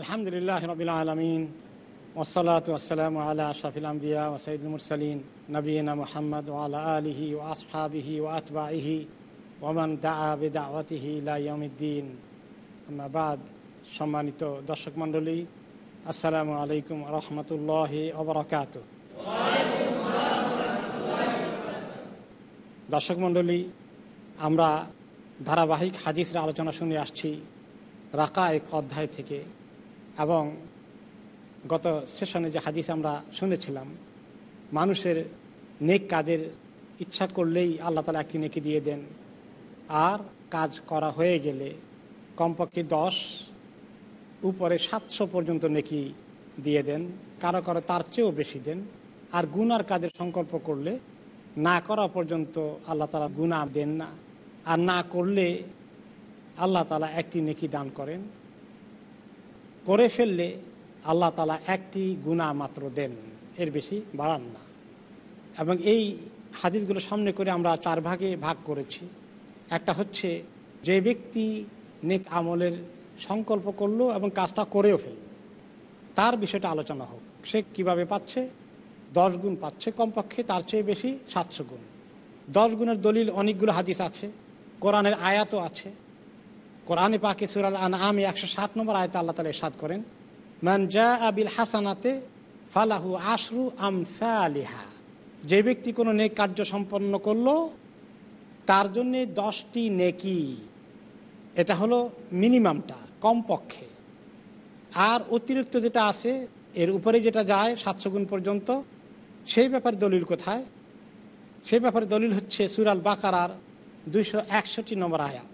আলহামদুলিল্লাহ রবিল আলমিন ওসলাত ওসালাম আল্লাহ আশাফিল আম্বিয়া ও সঈদুল মুরসালিন নবীনা মোহাম্মদ ওয়ালা আলিহি ও আসফাবিহি ও আতবাহি ওমান দা বেদাওয়াতিহি ইলাইয়মিদ্দিন আবাদ সম্মানিত দর্শক মণ্ডলী, আসসালামু আলাইকুম রহমতুল্লাহ ওবরাকাত দর্শক মণ্ডলী, আমরা ধারাবাহিক হাদিসের আলোচনা শুনে আসছি রাকা এক অধ্যায় থেকে। এবং গত সেশনে যে হাদিস আমরা শুনেছিলাম, মানুষের নেক কাজের ইচ্ছা করলেই আল্লাহ তালা একটি নেকি দিয়ে দেন। আর কাজ করা হয়ে গেলে কমপক্ষে দশ, উপরে সাতশো পর্যন্ত নেকি দিয়ে দেন, কারও কারও তার চেয়েও বেশি দেন। আর গুনার কাজের সংকল্প করলে না করা পর্যন্ত আল্লাহ তালা গুণা দেন না। আর না করলে আল্লাহ তালা একটি নেকি দান করেন। করে ফেললে আল্লাহ তালা একটি গুণা মাত্র দেন, এর বেশি বাড়ান না। এবং এই হাদিসগুলো সামনে করে আমরা চার ভাগে ভাগ করেছি। একটা হচ্ছে, যে ব্যক্তি নেক আমলের সংকল্প করল এবং কাজটা করেও ফেলল, তার বিষয়টা আলোচনা হোক। সে কীভাবে পাচ্ছে? দশ গুণ পাচ্ছে কমপক্ষে, তার চেয়ে বেশি সাতশো গুণ। দশ গুণের দলিল অনেকগুলো হাদিস আছে, কোরআনের আয়াতও আছে কোরআনে পাকে সুরাল আন আমি একশো ষাট নম্বর আয়তা আল্লাহ তালা সাদ করেন, মান জা আবিল হাসানাতে ফালাহু আশরু আমসালিহা। যে ব্যক্তি কোনো নেক কার্য সম্পন্ন করল, তার জন্যে দশটি নেকি। এটা হলো মিনিমামটা, কমপক্ষে। আর অতিরিক্ত যেটা আছে, এর উপরে যেটা যায় সাতশো গুণ পর্যন্ত, সেই ব্যাপারে দলিল কোথায়? সেই ব্যাপারে দলিল হচ্ছে সুরাল বাকারার দুইশো একষট্টি নম্বর আয়াত।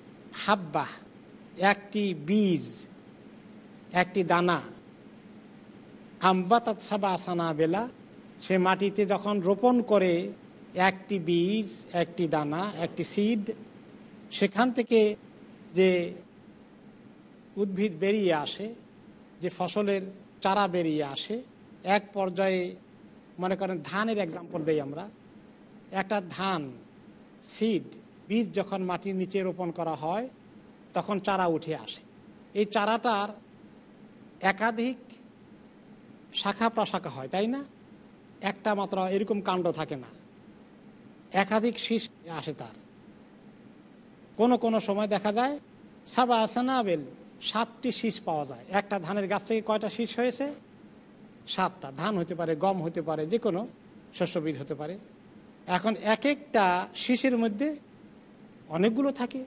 হাব্বা, একটি বীজ, একটি দানা। আম্বাতাত সাবা সানা বেলা সে মাটিতে যখন রোপণ করে, একটি বীজ, একটি দানা, একটি সিড সেখান থেকে যে উদ্ভিদ বেরিয়ে আসে, যে ফসলের চারা বেরিয়ে আসে, এক পর্যায়ে মনে করেন ধানের এক্সাম্পল দেই আমরা, একটা ধান সিড বীজ যখন মাটির নিচে রোপণ করা হয়, তখন চারা উঠে আসে। এই চারাটার একাধিক শাখা প্রশাখা হয়, তাই না? একটা মাত্র এরকম কাণ্ড থাকে না। একাধিক শীষ আসে তার। কোনো কোনো সময় দেখা যায়, সাবা আসানাবেল সাতটি শীষ পাওয়া যায়। একটা ধানের গাছ থেকে কয়টা শীষ হয়েছে? সাতটা। ধান হতে পারে, গম হতে পারে যে কোনো শস্যবীজ হতে পারে। এখন এক একটা শীষের মধ্যে অনেকগুলো থাকে,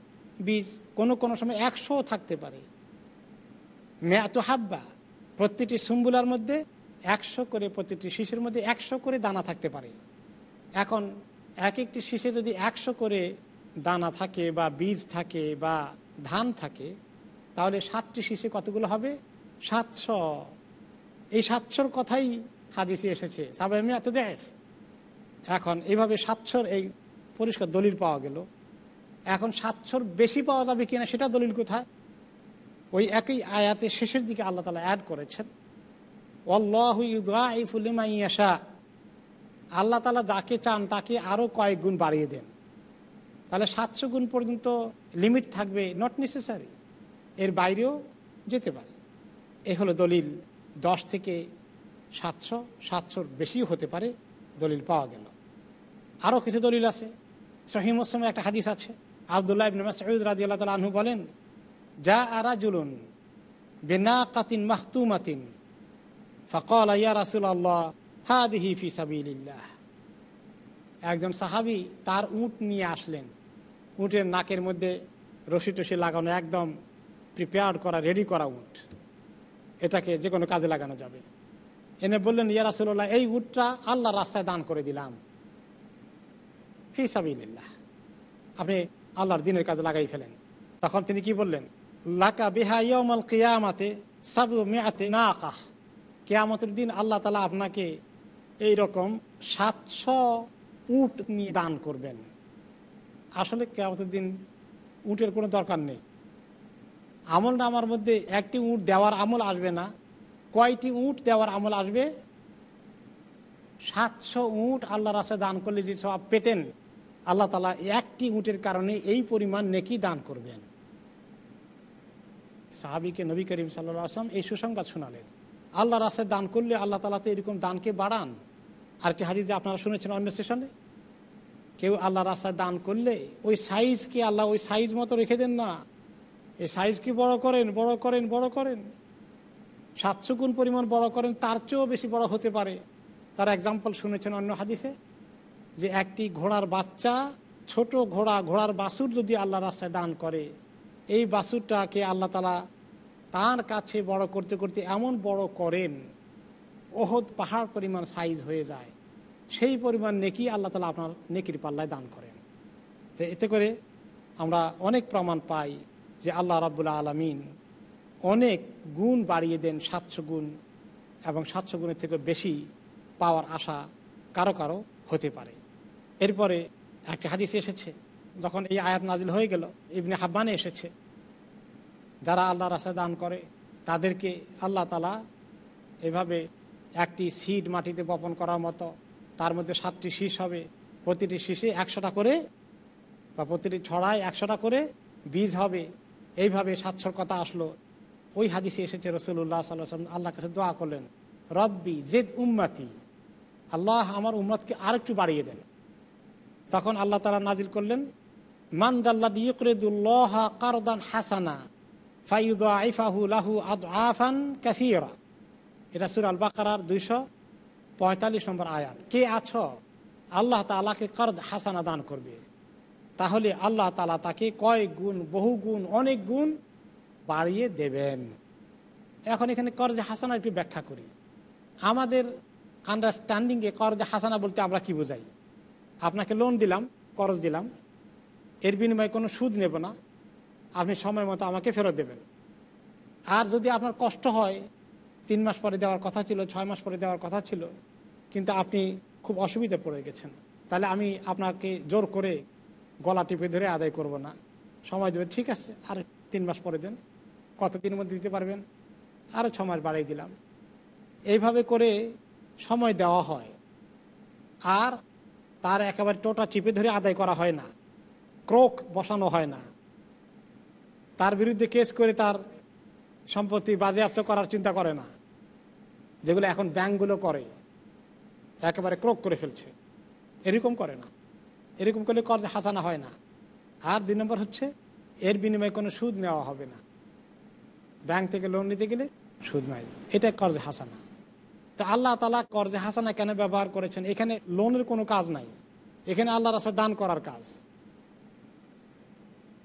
বীজ, কোনো কোনো সময় একশো থাকতে পারে। মেয়াতো হাব্বা, প্রতিটি সুম্বুলার মধ্যে একশো করে প্রতিটি শীষের মধ্যে একশো করে দানা থাকতে পারে। এখন এক একটি শীষে যদি একশো করে দানা থাকে বা বীজ থাকে বা ধান থাকে, তাহলে সাতটি শীষে কতগুলো হবে? সাতশো। এই সাতশোর কথাই হাদিসে এসেছে সাবামি এত দেয় এখন এইভাবে সাতশোর এই পরিষ্কার দলিল পাওয়া গেল। এখন সাতশোর বেশি পাওয়া যাবে কিনা সেটা দলিল কোথায়? ওই একই আয়াতে শেষের দিকে আল্লাহ তালা অ্যাড করেছেন অল্লাহুলিমাইয়াশা আল্লাহ তালা যাকে চান তাকে আরও কয়েক গুণ বাড়িয়ে দেন। তাহলে সাতশো গুণ পর্যন্ত লিমিট থাকবে নট নেসেসারি এর বাইরেও যেতে পারে। এ হলো দলিল দশ থেকে সাতশো, সাতশোর বেশিও হতে পারে, দলিল পাওয়া গেল। আরও কিছু দলিল আছে। সহিম মুসলিমের একটা হাদিস আছে আবদুল্লাহ ইবনে মাসউদ রাদিয়াল্লাহু তাআলা আনহু বলেন যা আরাজুলুন বিনাকাতিন মাহতুমাতিন ফাকাল ইয়া রাসূলুল্লাহ হাদিহি ফি সাবিলিল্লাহ। একজন সাহাবী তার উট নিয়ে আসলেন। উটের নাকের মধ্যে রশি টসি লাগানো একদম প্রিপেয়ার করা রেডি করা উট। এটাকে যে কোনো কাজে লাগানো যাবে। এনে বললেন, ইয়া রাসুল্লাহ এই উটটা আল্লাহ রাস্তায় দান করে দিলাম ফি সাবিল্লাহ আপনি আল্লাহর দিনের কাজে লাগাই ফেলেন। তখন তিনি কি বললেন? লাকা বেহা ইয়মাল কিয়ামাতে সাবু মেয়াতে না আকাহ কেয়ামতের দিন আল্লাহ তালা আপনাকে এই রকম সাতশো উট নিয়ে দান করবেন। আসলে কেয়ামতের দিন উটের কোনো দরকার নেই। আমল নামার মধ্যে একটি উট দেওয়ার আমল আসবে না। কয়টি উট দেওয়ার আমল আসবে? সাতশো উট আল্লাহ রাস্তায় দান করলে যে সব পেতেন আল্লাহ তালা একটি উটের কারণে এই পরিমাণ নেকি দান করবেন। সাহাবিকে নবী করিম সাল্লা আসলাম এই সুসংবাদ শোনালেন। আল্লাহ রাস্তায় দান করলে আল্লাহ তালা তো এরকম দানকে বাড়ান। আরেকটি হাদিস আপনারা শুনেছেন অন্য স্টেশনে কেউ আল্লাহ রাস্তায় দান করলে ওই সাইজকে আল্লাহ ওই সাইজ মতো রেখে দেন না। এই সাইজকে বড় করেন বড় করেন বড় করেন। সাতশো গুণ পরিমাণ বড় করেন, তার চেয়েও বেশি বড় হতে পারে। তার এক্সাম্পল শুনেছেন অন্য হাদিসে? যে একটি ঘোড়ার বাচ্চা, ছোট ঘোড়া, ঘোড়ার বাসুর যদি আল্লাহ রাস্তায় দান করে, এই বাসুরটাকে আল্লাহ তালা তার কাছে বড় করতে করতে এমন বড় করেন, ওহদ পাহাড় পরিমাণ সাইজ হয়ে যায়, সেই পরিমাণ নেকি আল্লাহ তালা আপনার নেকির পাল্লায় দান করেন। তো এতে করে আমরা অনেক প্রমাণ পাই যে আল্লাহ রাবুল্লাহ আলমিন অনেক গুণ বাড়িয়ে দেন সাতশো গুণ এবং সাতশো গুণের থেকে বেশি পাওয়ার আশা কারও কারও হতে পারে। এরপরে একটি হাদিস এসেছে, যখন এই আয়াত নাজিল হয়ে গেল, ইবনে হাব্বানে এসেছে। যারা আল্লাহ রাস্তায় দান করে, তাদেরকে আল্লাহ তালা এভাবে একটি সিড মাটিতে বপন করার মতো, তার মধ্যে সাতটি শীষ হবে, প্রতিটি শীষে একশোটা করে বা প্রতিটি ছড়ায় একশোটা করে বীজ হবে। এইভাবে সাতশোর কথা আসলো। ওই হাদিসে এসেছে রসুল্লাহ সাল্লাম আল্লাহ কাছে দোয়া করলেন, রব্বি জেদ উম্মাতি, আল্লাহ আমার উম্মতকে আরেকটু বাড়িয়ে দেন। তখন আল্লাহ তালা নাজিল করলেন কারদান হাসানা ফাইফাহু লাহু আদ আফান এটা দুইশো পঁয়তাল্লিশ নম্বর আয়াত। কে আল্লাহ হাসানা দান করবে। তাহলে আল্লাহ তালা তাকে কয়েক গুণ, বহু গুণ, অনেক গুণ বাড়িয়ে দেবেন। এখন এখানে কর্জে হাসানা একটু ব্যাখ্যা করি। আমাদের আন্ডারস্ট্যান্ডিংয়ে কর্জে হাসানা বলতে আমরা কি বোঝাই? আপনাকে লোন দিলাম করজ দিলাম, এর বিনিময়ে কোনো সুদ নেব না, আপনি সময় মতো আমাকে ফেরত দেবেন। আর যদি আপনার কষ্ট হয়, তিন মাস পরে দেওয়ার কথা ছিল, ছয় মাস পরে দেওয়ার কথা ছিল, কিন্তু আপনি খুব অসুবিধা পড়ে গেছেন, তাহলে আমি আপনাকে জোর করে গলা টিপে ধরে আদায় করব না। সময় দেবে ঠিক আছে, আর তিন মাস পরে দেন, কতদিনের মধ্যে দিতে পারবেন? আরও ছ মাস বাড়িয়ে দিলাম। এইভাবে করে সময় দেওয়া হয়। আর তার একেবারে টোটা চিপে ধরে আদায় করা হয় না। ক্রোক বসানো হয় না। তার বিরুদ্ধে কেস করে তার সম্পত্তি বাজেয়াপ্ত করার চিন্তা করে না, যেগুলো এখন ব্যাংকগুলো করে। একেবারে ক্রোক করে ফেলছে। এরকম করে না। এরকম করলে কর্জ হাসানা হয় না। আর দুই নম্বর হচ্ছে, এর বিনিময়ে কোনো সুদ নেওয়া হবে না। ব্যাংক থেকে লোন নিতে গেলে সুদ নাই। এটা কর্জ হাসানা। তো আল্লাহ তালা কর্জে হাসানা কেন ব্যবহার করেছেন? এখানে লোনের কোনো কাজ নাই। এখানে আল্লাহ রাস্তা দান করার কাজ।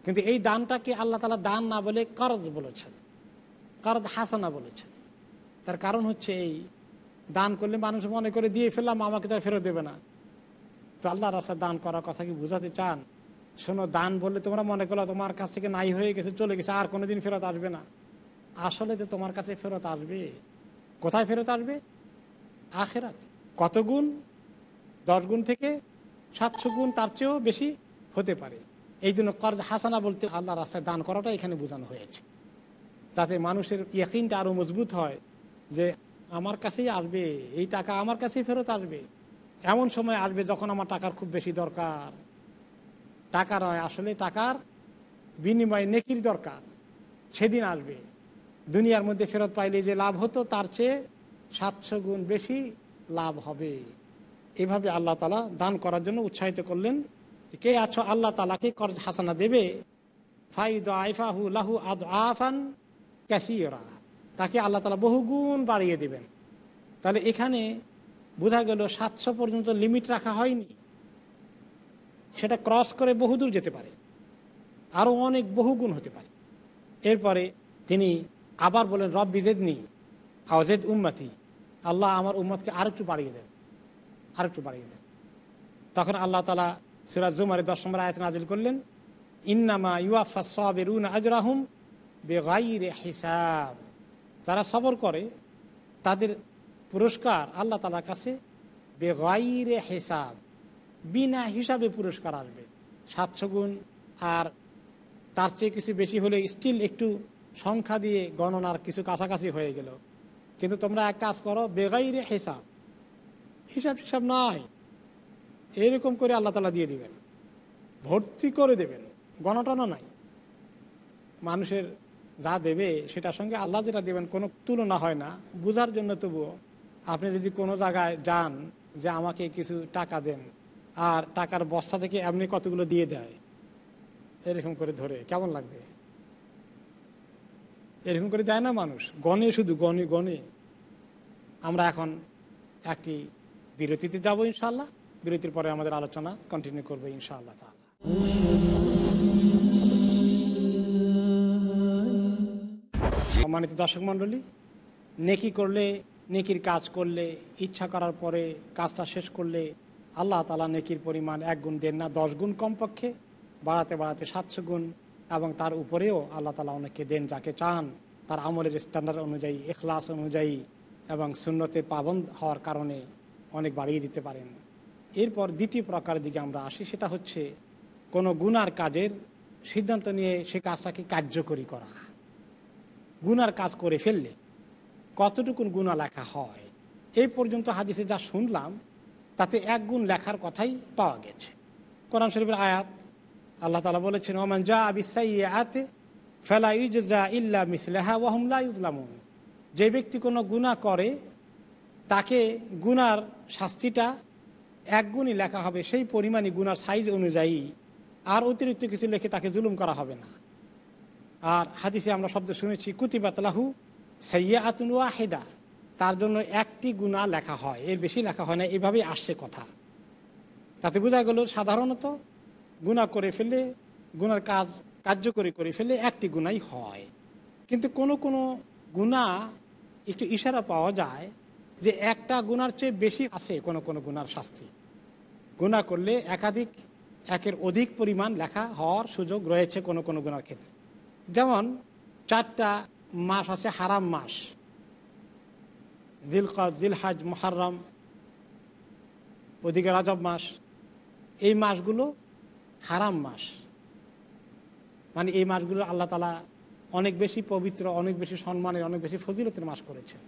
কিন্তু এই দানটাকে আল্লাহ তালা দান না বলে করজ বলেছেন। করজ হাসানা বলেছেন। তার কারণ হচ্ছে এই, দান করলে মানুষ মনে করে, দিয়ে ফেললাম, আমাকে তার ফেরত দেবে না। তো আল্লাহ রাস্তা দান করার কথা কি বুঝাতে চান? শোনো, দান বললে তোমরা মনে করো, তোমার কাছ থেকে নাই হয়ে গেছে, চলে গেছে, আর কোনোদিন ফেরত আসবে না। আসলে তো তোমার কাছে ফেরত আসবে। কোথায় ফেরত আসবে? আখেরাত। কত গুণ? দশ গুণ থেকে সাতশো গুণ তার চেয়েও বেশি হতে পারে। এই জন্য কর্জ হাসানা বলতে আল্লাহ রাস্তায় দান করাটা এখানে বোঝানো হয়েছে। তাতে মানুষের ইয়াকিনটা আরও মজবুত হয় যে আমার কাছেই আসবে, এই টাকা আমার কাছেই ফেরত আসবে। এমন সময় আসবে যখন আমার টাকার খুব বেশি দরকার। টাকা নয়, আসলে টাকার বিনিময়ে নেকির দরকার। সেদিন আসবে। দুনিয়ার মধ্যে ফেরত পাইলে যে লাভ হতো তার চেয়ে সাতশো গুণ বেশি লাভ হবে। এভাবে আল্লাহ তালা দান করার জন্য উৎসাহিত করলেন কে আছো আল্লাহ তালাকে কর্জ হাসানা দেবে? আইফাহু লাহু আদ আফান তাকে আল্লাহ তালা বহুগুণ বাড়িয়ে দেবেন। তাহলে এখানে বোঝা গেল সাতশো পর্যন্ত লিমিট রাখা হয়নি। সেটা ক্রস করে বহুদূর যেতে পারে আরও অনেক বহুগুণ হতে পারে। এরপরে তিনি আবার বলেন রব বিজেদনি আওজেদ উম্মাতি। আল্লাহ আমার উম্মতকে আরেকটু বাড়িয়ে দেন। আরেকটু বাড়িয়ে দেন। তখন আল্লাহ তালা সিরাজ জুমারে দশ নম্বর আয়ত নাজিল করলেন, ইন্নামা ইউআফা সবেরুন আজরাহুম বেগাইরে হিসাব। যারা সবর করে, তাদের পুরস্কার আল্লাহ তালার কাছে বেগাইরে হিসাব। বিনা হিসাবে পুরস্কার আসবে। সাতশো গুণ। আর তার চেয়ে কিছু বেশি হলে স্টিল একটু সংখ্যা দিয়ে গণনার কিছু কাছাকাছি হয়ে গেল। কিন্তু তোমরা এক কাজ করো, বেগাইরে হিসাব। হিসাব হিসাব নাই। এরকম করে আল্লাহ তালা দিয়ে দিবেন। ভর্তি করে দেবেন। গণটনা নাই। মানুষের যা দেবে, সেটার সঙ্গে আল্লাহ যেটা দেবেন, কোনো তুলনা হয় না। বুঝার জন্য তবুও, আপনি যদি কোনো জায়গায় যান যে আমাকে কিছু টাকা দেন, আর টাকার বস্তা থেকে এমনি কতগুলো দিয়ে দেয়, এরকম করে ধরে, কেমন লাগবে? এরকম করে দেয় না মানুষ। গণে শুধু, গণে গণে। আমরা এখন একটি বিরতিতে যাব ইনশাল্লাহ বিরতির পরে আমাদের আলোচনা কন্টিনিউ করবে ইনশাআল্লাহ তাআলা। সম্মানিত দর্শক মণ্ডলী, নেকি করলে, নেকির কাজ করলে, ইচ্ছা করার পরে কাজটা শেষ করলে আল্লাহ তালা নেকির পরিমাণ এক গুণ দেন না, দশ গুণ কমপক্ষে। বাড়াতে বাড়াতে সাতশো গুণ এবং তার উপরেও আল্লাহ তালা অনেককে দেন, যাকে চান। তার আমলের স্ট্যান্ডার্ড অনুযায়ী এখলাস অনুযায়ী এবং শূন্যতে পাবন হওয়ার কারণে অনেক বাড়িয়ে দিতে পারেন। এরপর দ্বিতীয় প্রকারের দিকে আমরা আসি, সেটা হচ্ছে কোনো গুনার কাজের সিদ্ধান্ত নিয়ে সে কাজটাকে কার্যকরী করা। গুনার কাজ করে ফেললে কতটুকুন গুণা লেখা হয়? এই পর্যন্ত হাদিসে যা শুনলাম, তাতে এক গুণ লেখার কথাই পাওয়া গেছে। কোরআন শরীফের আয়াত আল্লাহ তালা বলেছেন, ওমান যা আবিসাই আতে ফেলা ইউজা ইল্লা মিসলেহা ওহমলা ইউজলামুন যে ব্যক্তি কোনো গুণা করে, তাকে গুনার শাস্তিটা এক গুণই লেখা হবে, সেই পরিমাণই গুনার সাইজ অনুযায়ী। আর অতিরিক্ত কিছু লেখে তাকে জুলুম করা হবে না। আর হাদিসে আমরা শব্দ শুনেছি কুতিবাতলাহু সাইয়া আতুন ওয়াহেদা। তার জন্য একটি গুণা লেখা হয়, এর বেশি লেখা হয় না, এভাবেই আসছে কথা। তাতে বোঝা গেল সাধারণত গুণা করে ফেলে গুনার কাজ, কার্যকরী করে ফেলে একটি গুণাই হয়। কিন্তু কোনো কোনো গুণা একটু ইশারা পাওয়া যায় যে একটা গুনার চেয়ে বেশি আছে কোনো কোনো গুনার শাস্তি। গুণা করলে একাধিক, একের অধিক পরিমাণ লেখা হওয়ার সুযোগ রয়েছে কোনো কোনো গুণার ক্ষেত্রে। যেমন চারটা মাস আছে হারাম মাস। দিলকদ, দিলহাজ মহারম ওদিকে রাজব মাস। এই মাসগুলো হারাম মাস। মানে এই মাসগুলো আল্লাহ তালা অনেক বেশি পবিত্র, অনেক বেশি সম্মানের, অনেক বেশি ফজিলতের মাস করেছেন।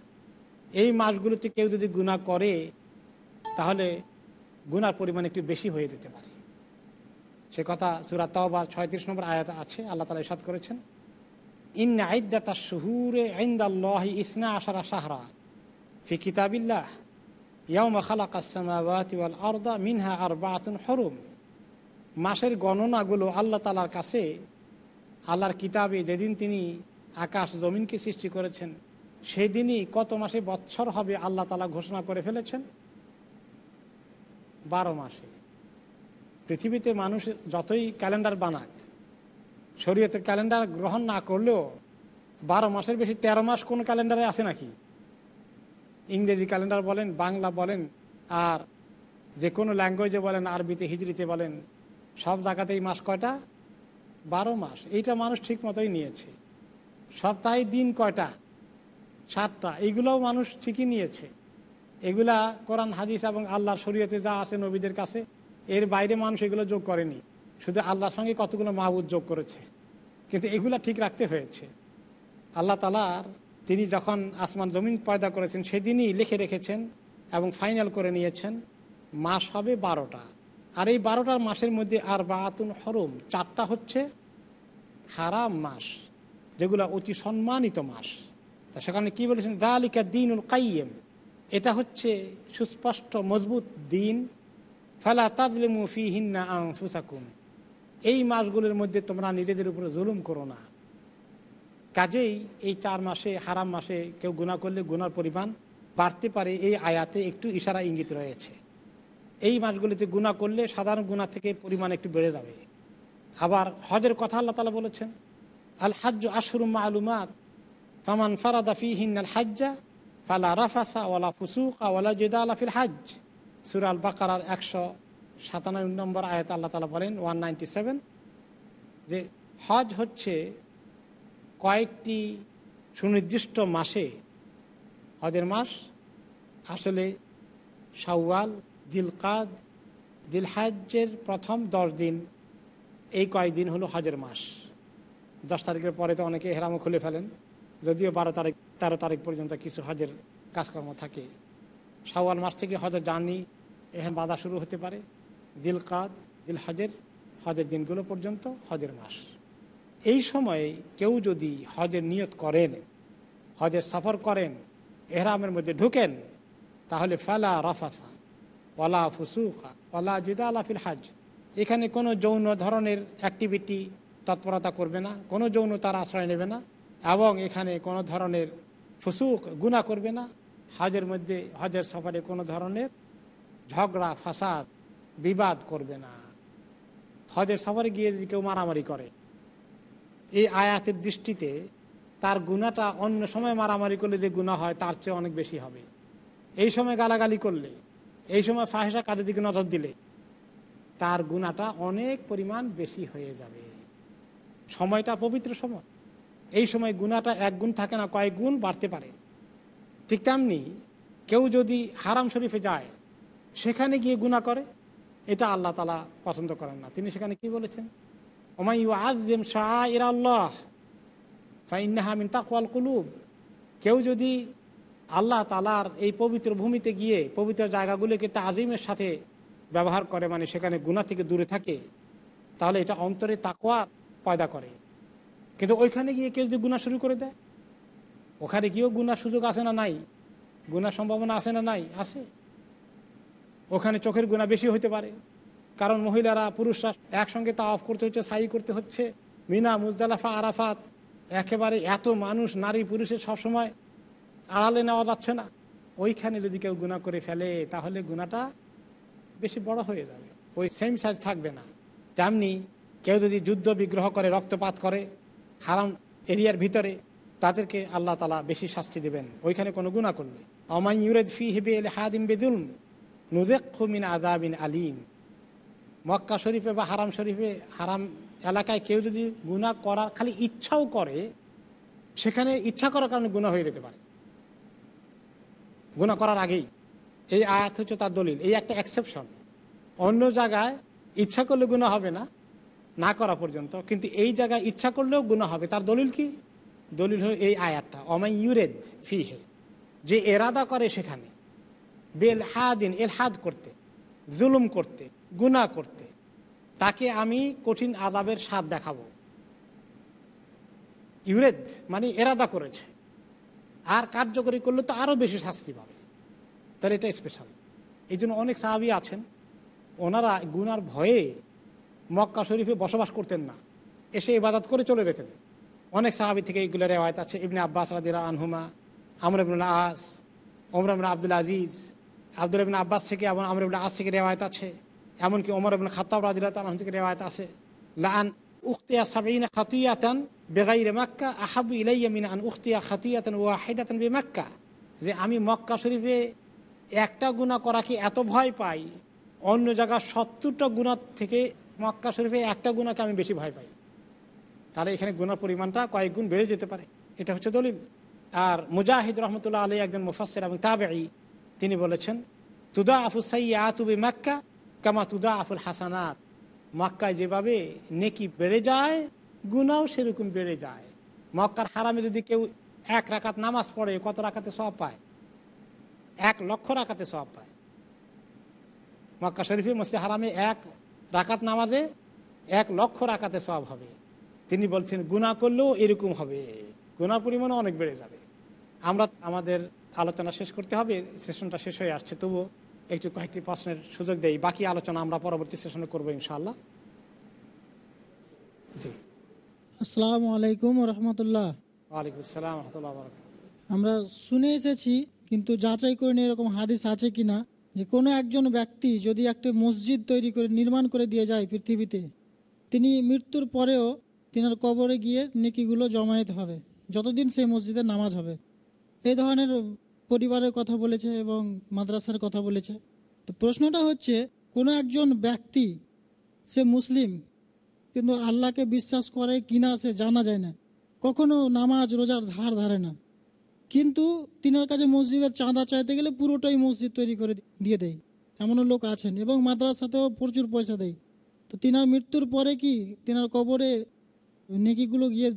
এই মাসগুলোতে কেউ যদি গুণা করে, তাহলে গুনার পরিমাণ একটু বেশি হয়ে যেতে পারে। সে কথা সুরাত তওবার ছয়ত্রিশ নম্বর আয়াত আছে, আল্লাহ তালা ইসাদ করেছেন ইন আইদাতা শুহুরে আইন্দাল্লাহ ইসনা আশারা সাহরা ফি কিতাবিল্লাহ, ইয়াউমা খালাক আসসামাওয়াতি ওয়াল আরদা মিনহা আরবাআতুন হরুম। মাসের গণনাগুলো আল্লাহ তালার কাছে, আল্লাহর কিতাবে যেদিন তিনি আকাশ জমিনকে সৃষ্টি করেছেন, সেদিনই কত মাসে বৎসর হবে আল্লাহ তালা ঘোষণা করে ফেলেছেন? বারো মাসে। পৃথিবীতে মানুষ যতই ক্যালেন্ডার বানাক, শরীয়তের ক্যালেন্ডার গ্রহণ না করলেও বারো মাসের বেশি তেরো মাস কোন ক্যালেন্ডারে আছে নাকি? ইংরেজি ক্যালেন্ডার বলেন, বাংলা বলেন, আর যে কোনো ল্যাঙ্গুয়েজে বলেন, আরবিতে হিজড়িতে বলেন সব জায়গাতেই মাস কয়টা? বারো মাস। এইটা মানুষ ঠিক মতোই নিয়েছে। সপ্তাহে দিন কয়টা? সাতটা। এইগুলোও মানুষ ঠিকই নিয়েছে। এগুলা কোরআন, হাদিস এবং আল্লাহর শরীয়তে যা আছে নবীদের কাছে, এর বাইরে মানুষ এগুলো যোগ করেনি। শুধু আল্লাহর সঙ্গে কতগুলো মাহবুদ যোগ করেছে। কিন্তু এগুলা ঠিক রাখতে হয়েছে। আল্লাহ তালার তিনি যখন আসমান, জমিন পয়দা করেছেন, সেদিনই লিখে রেখেছেন এবং ফাইনাল করে নিয়েছেন, মাস হবে বারোটা। আর এই বারোটার মাসের মধ্যে আর বাতুন হরম, চারটা হচ্ছে হারাম মাস, যেগুলো অতি সম্মানিত মাস। তা সেখানে কি বলেছেন? দালিকা দিনুল কাইয়েম এটা হচ্ছে সুস্পষ্ট, মজবুত দিন। ফালা তাজলিমু ফি হিন্না আংফুসাকুম এই মাসগুলোর মধ্যে তোমরা নিজেদের উপরে জুলুম করো না। কাজেই এই চার মাসে, হারাম মাসে কেউ গুণা করলে গুনার পরিমাণ বাড়তে পারে, এই আয়াতে একটু ইশারা ইঙ্গিত রয়েছে। এই মাসগুলিতে গুণা করলে সাধারণ গুণা থেকে পরিমাণ একটু বেড়ে যাবে। আবার হজের কথা আল্লাহ তালা বলেছেন, আল হাজ্য আশরুম আলুমাত ফামান ফারাদা ফিহিন আল হাজ্জা, ফালা রাফাসা ওয়ালা ফুসুকা ওয়ালা জেদা ফিল হাজ সুর আল বাকারার একশো সাতানব্বই নম্বর আয়ত আল্লাহ তালা বলেন, ওয়ান নাইনটি সেভেন, যে হজ হচ্ছে কয়েকটি সুনির্দিষ্ট মাসে। হজের মাস আসলে শাওয়াল দিলকাদ দিলহাজ্যের প্রথম দশ দিন, এই কয়েকদিন হলো হজের মাস। দশ তারিখের পরে তো অনেকে হেরামও খুলে ফেলেন। যদিও বারো তারিখ, তেরো তারিখ পর্যন্ত কিছু হজের কাজকর্ম থাকে। শাওয়াল মাস থেকে হজের জার্নি এখানে বাধা শুরু হতে পারে। দিলকাদ দিল হজের হজের দিনগুলো পর্যন্ত হজের মাস। এই সময়ে কেউ যদি হজের নিয়ত করেন, হজের সফর করেন, এহরামের মধ্যে ঢুকেন, তাহলে ফালা রফাফা। ওলা ফুসুকা ওলা জুদা আলাফিল হাজ এখানে কোনো যৌন ধরনের অ্যাক্টিভিটি তৎপরতা করবে না, কোনো যৌন তার আশ্রয় নেবে না, এবং এখানে কোনো ধরনের ফুসুক গুণা করবে না। হজের মধ্যে, হজের সফরে কোনো ধরনের ঝগড়া, ফাসাদ, বিবাদ করবে না। হজের সফরে গিয়ে যদি কেউ মারামারি করে, এই আয়াতের দৃষ্টিতে তার গুণাটা অন্য সময় মারামারি করলে যে গুণা হয়, তার চেয়ে অনেক বেশি হবে। এই সময় গালাগালি করলে এই সময় ফাহেসা কাজের দিকে নজর দিলে? তার গুণাটা অনেক পরিমাণ বেশি হয়ে যাবে। সময়টা পবিত্র সময়। এই সময় গুণাটা এক গুণ থাকে না, কয়েক গুণ বাড়তে পারে। ঠিক তেমনি কেউ যদি হারাম শরীফে যায়, সেখানে গিয়ে গুণা করে, এটা আল্লাহ তালা পছন্দ করেন না। তিনি সেখানে কি বলেছেন? ওমাই আজম শাহ ইরা আল্লাহ ফাইন্নাহামিন তাকওয়াল কুলুব। কেউ যদি আল্লাহ তালার এই পবিত্র ভূমিতে গিয়ে পবিত্র জায়গাগুলিকে তাজিমের সাথে ব্যবহার করে মানে সেখানে গুণা থেকে দূরে থাকে, তাহলে এটা অন্তরে তাকওয়া পয়দা করে। কিন্তু ওইখানে গিয়ে কেউ যদি গুণা শুরু করে দেয়? ওখানে গিয়েও গুণার সুযোগ আছে না নাই? গুণার সম্ভাবনা আছে না নাই? আছে। ওখানে চোখের গুণা বেশি হতে পারে। কারণ মহিলারা, পুরুষরা একসঙ্গে তা অফ করতে হচ্ছে, সাই করতে হচ্ছে। মিনা, মুজদালাফা, আরাফাত, একেবারে এত মানুষ, নারী, পুরুষের সবসময় আড়ালে নেওয়া যাচ্ছে না। ওইখানে যদি কেউ গুণা করে ফেলে, তাহলে গুণাটা বেশি বড় হয়ে যাবে। ওই সেম সাইজ থাকবে না। তেমনি কেউ যদি যুদ্ধ বিগ্রহ করে, রক্তপাত করে, হারাম এরিয়ার ভিতরে, তাদেরকে আল্লাহ তালা বেশি শাস্তি দেবেন। ওইখানে কোনো গুণা করলে। অমাই ইউরেদ ফি হেবে এল হাদিম বেদুল নুজেক্ষমিন আদাবিন আলিম। মক্কা শরীফে বা হারাম শরীফে, হারাম এলাকায় কেউ যদি গুণা করার, খালি ইচ্ছাও করে, সেখানে ইচ্ছা করার কারণে গুণা হয়ে যেতে পারে। গুণা করার আগেই। এই আয়াত হচ্ছে তার দলিল। এই একটা এক্সেপশন অন্য জায়গায় ইচ্ছা করলে গুণা হবে না না করা পর্যন্ত। কিন্তু এই জায়গায় ইচ্ছা করলেও গুণা হবে। তার দলিল কি? দলিল হল এই আয়াতটা। অমাই ইউরেদ ফি হে যে এরাদা করে সেখানে। বেল হাদিন এল হাদ করতে, জুলুম করতে গুণা করতে। তাকে আমি কঠিন আজাবের স্বাদ দেখাবো। ইউরেদ মানে এরাদা করেছে। আর কার্যকরী করলে তো আরও বেশি শাস্তি পাবে। তাহলে এটা স্পেশাল এই জন্য অনেক সাহাবি আছেন, ওনারা গুনার ভয়ে মক্কা শরীফে বসবাস করতেন না। এসে ইবাদত করে চলে যেতেন। অনেক সাহাবি থেকে এইগুলো রেওয়ায়ত আছে, ইবনে আব্বাস রাদিরা আনহুমা, আমর ইবনুল আস, ওমর আব্দুল আজিজ, আব্দুল ইবিন আব্বাস থেকে এবং আমর ইবুল আস থেকে রেওয়ায়ত আছে, এমনকি ওমর ইবিন খাতাব রাদিল্লাহ তালন থেকে রেওয়ায়ত আছে। লান উখতিয়া সাবিনা খাতিয়াতান বেগাইরে মাক্কা আহাবু ইলাইয়া মিন আন উখতিয়া খাতিয়াতান ওয়াহিদাতান বে মাক্কা যে আমি মক্কা শরীফে একটা গুণা করা কি এত ভয় পাই? অন্য জায়গায় সত্তরটা গুণার থেকে মক্কা শরীফে একটা গুণাকে আমি বেশি ভয় পাই। তাহলে এখানে গুণার পরিমাণটা কয়েক গুণ বেড়ে যেতে পারে। এটা হচ্ছে দলিল। আর মুজাহিদ রহমতুল্লাহ আলী একজন মুফাসের এবং তাবেই তিনি বলেছেন তুদা আফু সাইয়া তুবে মাক্কা কামা তুদা আফুল হাসানাত। মক্কায় যেভাবে নেকি বেড়ে যায় গুনাও সেরকম বেড়ে যায়। মক্কার হারামে যদি কেউ এক রাকাত নামাজ পড়ে, কত রাখাতে সব পায়? এক লক্ষ রাখাতে সব পায়। মক্কা শরীফে মসজিদ হারামে এক রাকাত নামাজে এক লক্ষ রাখাতে সব হবে। তিনি বলছেন, গুণা করলেও এরকম হবে। গুণার পরিমাণও অনেক বেড়ে যাবে। আমরা আমাদের আলোচনা শেষ করতে হবে। সেশনটা শেষ হয়ে আসছে। তবুও একটু কয়েকটি প্রশ্নের সুযোগ দেই। বাকি আলোচনা আমরা পরবর্তী সেশনে করব ইনশাল্লাহ জি। আসসালামু আলাইকুম রহমতুল্লাহ। ওয়ালাইকুম আসসালাম রহমতুল্লাহ আমরা শুনে এসেছি কিন্তু যাচাই করে নিয়ে এরকম হাদিস আছে কিনা যে কোনো একজন ব্যক্তি যদি একটা মসজিদ তৈরি করে নির্মাণ করে দিয়ে যায় পৃথিবীতে তিনি মৃত্যুর পরেও তিনার কবরে গিয়ে নেকিগুলো জমায়েত হবে। যতদিন সেই মসজিদে নামাজ হবে। এই ধরনের পরিবারের কথা বলেছে এবং মাদ্রাসার কথা বলেছে। তো প্রশ্নটা হচ্ছে কোনো একজন ব্যক্তি সে মুসলিম কিন্তু আল্লাহকে বিশ্বাস করে কিনা সে জানা যায় না। কখনো নামাজ, রোজার ধার ধারে না। কিন্তু তিনার কাছে মসজিদের চাঁদা চাইতে গেলে পুরোটাই মসজিদ তৈরি করে দিয়ে দেয়। এমনও লোক আছেন এবং মাদ্রাসাতেও প্রচুর পয়সা দেয়। তো তিনার মৃত্যুর পরে কি তিনার কবরে নেকিগুলো গিয়ে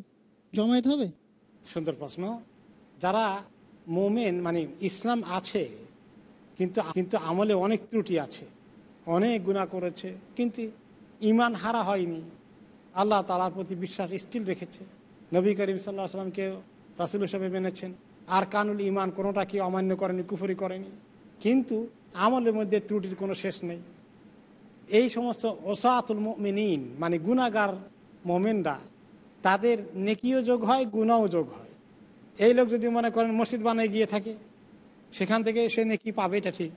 জমাইতে হবে? সুন্দর প্রশ্ন। যারা মোমেন মানে ইসলাম আছে, কিন্তু কিন্তু আমলে অনেক ত্রুটি আছে। অনেক গুণা করেছে, কিন্তু ইমান হারা হয়নি। আল্লাহ তালার প্রতি বিশ্বাস স্টিল রেখেছে। নবী করিম সাল্লাহ সাল্লামকে রাসুল হিসাবে মেনেছেন। আর কানুল ইমান কোনোটাকে অমান্য করেনি, কুফরি করেনি। কিন্তু আমলের মধ্যে ত্রুটির কোনো শেষ নেই। এই সমস্ত ওসাতুল মিনীন মানে গুণাগার মোমেনরা, তাদের নেকিও যোগ হয় গুণাও যোগ হয়। এই লোক যদি মনে করেন মসজিদ বানিয়ে গিয়ে থাকে, সেখান থেকে সে নেকি পাবে, এটা ঠিক।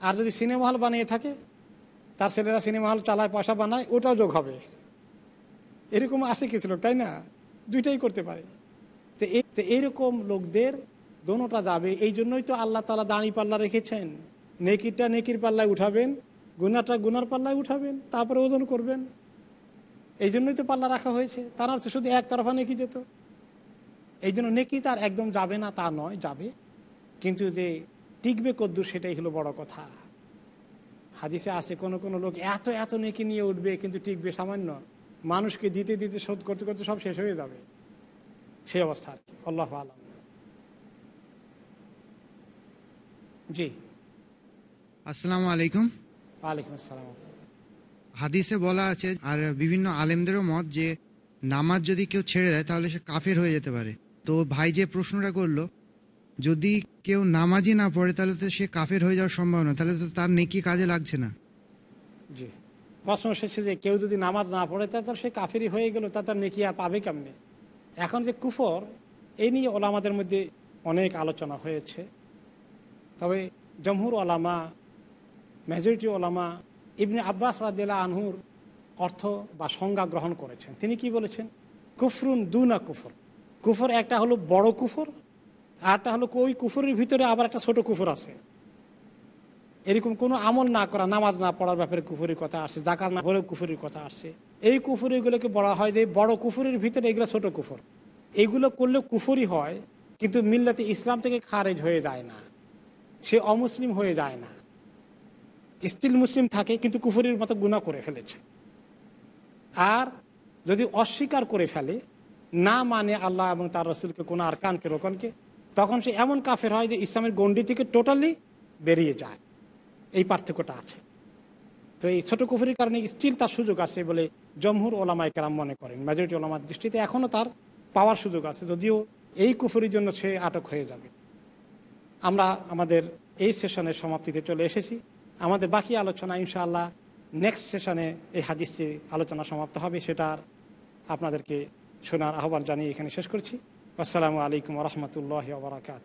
আর যদি সিনেমা হল বানিয়ে থাকে, তার ছেলেরা সিনেমা হল চালায়, পয়সা বানায়, ওটাও যোগ হবে। এরকম আসে কিছু লোক তাই না? দুইটাই করতে পারে। তো তো এইরকম লোকদের দোনোটা যাবে এই জন্যই তো আল্লাহ তালা দাঁড়ি পাল্লা রেখেছেন। নেকিরটা নেকির পাল্লায় উঠাবেন গুনাটা গুনার পাল্লায় উঠাবেন, তারপরে ওজন করবেন। এই জন্যই তো পাল্লা রাখা হয়েছে। তারা হচ্ছে শুধু একতরফা নেকি যেত এই জন্য নেকি তার একদম যাবে না, তা নয়, যাবে। কিন্তু যে টিকবে কদ্দুর সেটাই হলো বড় কথা। হাদিসে আছে, কোনো কোনো লোক এত এত নেকি নিয়ে উঠবে, কিন্তু টিকবে সামান্য। মানুষকে দিতে দিতে শোধ করতে করতে সব শেষ হয়ে যাবে। সেই অবস্থা আর কি। আল্লাহ আলম। জি। আসসালামু আলাইকুম। ওয়ালাইকুম আসসালাম। হাদিসে বলা আছে আর বিভিন্ন আলেমদেরও মত যে নামাজ যদি কেউ ছেড়ে দেয় তাহলে সে কাফের হয়ে যেতে পারে। তো ভাই যে প্রশ্নটা করল যদি কেউ নামাজই না পড়ে তাহলে তো সে কাফের হয়ে যাওয়ার সম্ভাবনা তাহলে তো তার নেকি কাজে লাগছে না। জি। প্রশ্ন এসেছে যে কেউ যদি নামাজ না পড়ে, তো সে কাফেরি হয়ে গেল, তা তার নেকি আর পাবে কেমনে? এখন যে কুফর এই নিয়ে ওলামাদের মধ্যে অনেক আলোচনা হয়েছে। তবে জমহুর ওলামা, মেজরিটি ওলামা ইবনে আব্বাস রাদিল্লা আনহুর অর্থ বা সংজ্ঞা গ্রহণ করেছেন। তিনি কি বলেছেন? কুফরুন দুনা কুফর। কুফর একটা হলো বড় কুফর আরটা হলো ওই কুফরের ভিতরে আবার একটা ছোট কুফর আছে। এরকম কোনো আমল না করা, নামাজ না পড়ার ব্যাপারে কুফুরির কথা আসছে জাকাত না পড়েও কুফুরির কথা আসছে। এই কুফুরিগুলোকে বলা হয় যে বড় কুফুরির ভিতরে এগুলো ছোট কুফর। এগুলো করলে কুফুরি হয়, কিন্তু মিল্লাতে ইসলাম থেকে খারেজ হয়ে যায় না। সে অমুসলিম হয়ে যায় না। স্টিল মুসলিম থাকে, কিন্তু কুফুরির মতো গুণা করে ফেলেছে। আর যদি অস্বীকার করে ফেলে, না মানে আল্লাহ এবং তার রসুলকে কোনো আর আরকানকে, রোকনকে, তখন সে এমন কাফের হয় যে ইসলামের গণ্ডি থেকে টোটালি বেরিয়ে যায়। এই পার্থক্যটা আছে। তো এই ছোট কুফুরির কারণে স্টিল তার সুযোগ আছে বলে জমহুর ওলামাই কেরাম মনে করেন। মেজরিটি ওলামার দৃষ্টিতে এখনও তার পাওয়ার সুযোগ আছে, যদিও এই কুফুরির জন্য সে আটক হয়ে যাবে। আমরা আমাদের এই সেশনের সমাপ্তিতে চলে এসেছি। আমাদের বাকি আলোচনা ইনশাআল্লাহ নেক্সট সেশনে এই হাদিসটির আলোচনা সমাপ্ত হবে সেটার আপনাদেরকে শোনার আহ্বান জানিয়ে এখানে শেষ করছি। আসসালামু আলাইকুম রহমতুল্লাহ বারাকাত